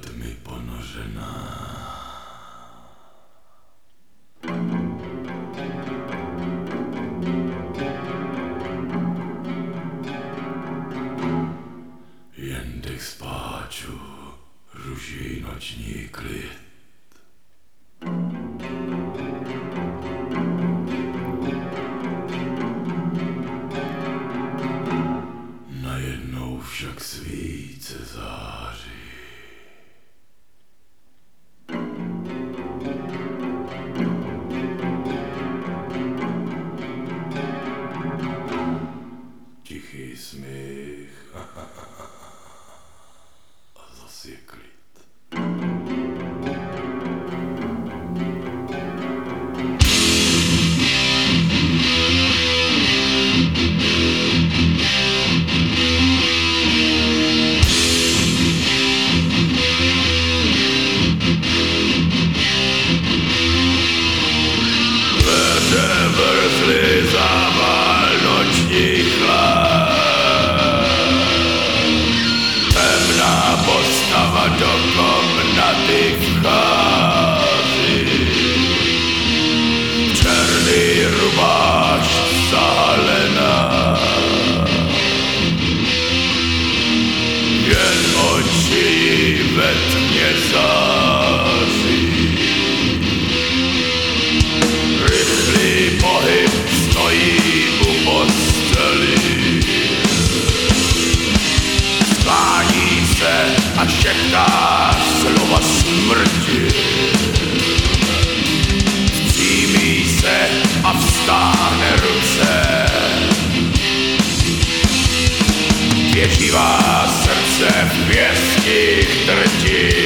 tmy ponořená. Jen dech spáču ruší noční klid. Najednou však svíce září. a všechna slova smrti. Vzímí se a vstáhne ruce. Těživá srdce v věstích trtích.